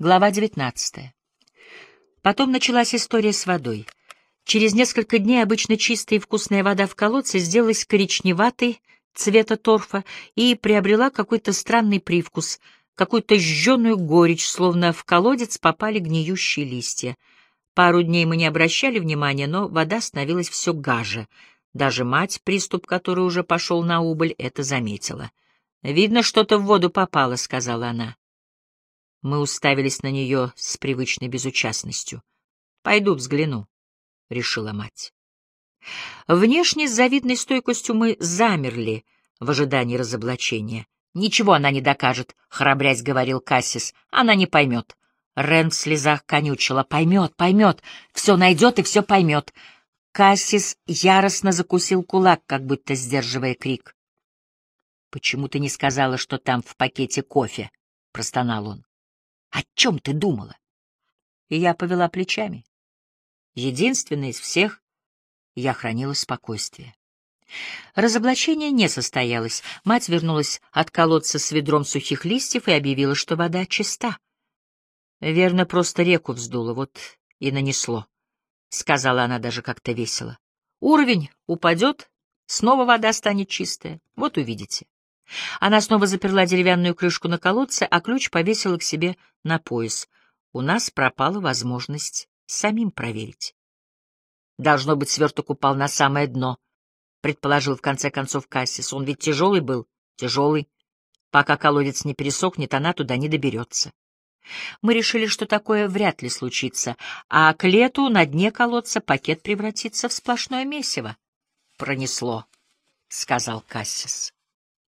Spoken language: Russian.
Глава 19. Потом началась история с водой. Через несколько дней обычно чистая и вкусная вода в колодце сделалась коричневатой цвета торфа и приобрела какой-то странный привкус, какую-то жженую горечь, словно в колодец попали гниющие листья. Пару дней мы не обращали внимания, но вода становилась все гаже. Даже мать, приступ которой уже пошел на убыль, это заметила. «Видно, что-то в воду попало», — сказала она. Мы уставились на нее с привычной безучастностью. «Пойду взгляну», — решила мать. Внешне с завидной стойкостью мы замерли в ожидании разоблачения. «Ничего она не докажет», — храбрясь говорил Кассис. «Она не поймет». Рен в слезах конючила. «Поймет, поймет. Все найдет и все поймет». Кассис яростно закусил кулак, как будто сдерживая крик. «Почему ты не сказала, что там в пакете кофе?» — простонал он. О чем ты думала? И я повела плечами. Единственная из всех я хранила спокойствие. Разоблачение не состоялось. Мать вернулась от колодца с ведром сухих листьев и объявила, что вода чиста. Верно, просто реку вздуло, вот и нанесло, — сказала она даже как-то весело. Уровень упадет, снова вода станет чистая, вот увидите. Она снова заперла деревянную крышку на колодце, а ключ повесила к себе на пояс. У нас пропала возможность самим проверить. Должно быть, сверток упал на самое дно, — предположил в конце концов Кассис. Он ведь тяжелый был, тяжелый. Пока колодец не пересохнет, она туда не доберется. Мы решили, что такое вряд ли случится, а к лету на дне колодца пакет превратится в сплошное месиво. «Пронесло», — сказал Кассис.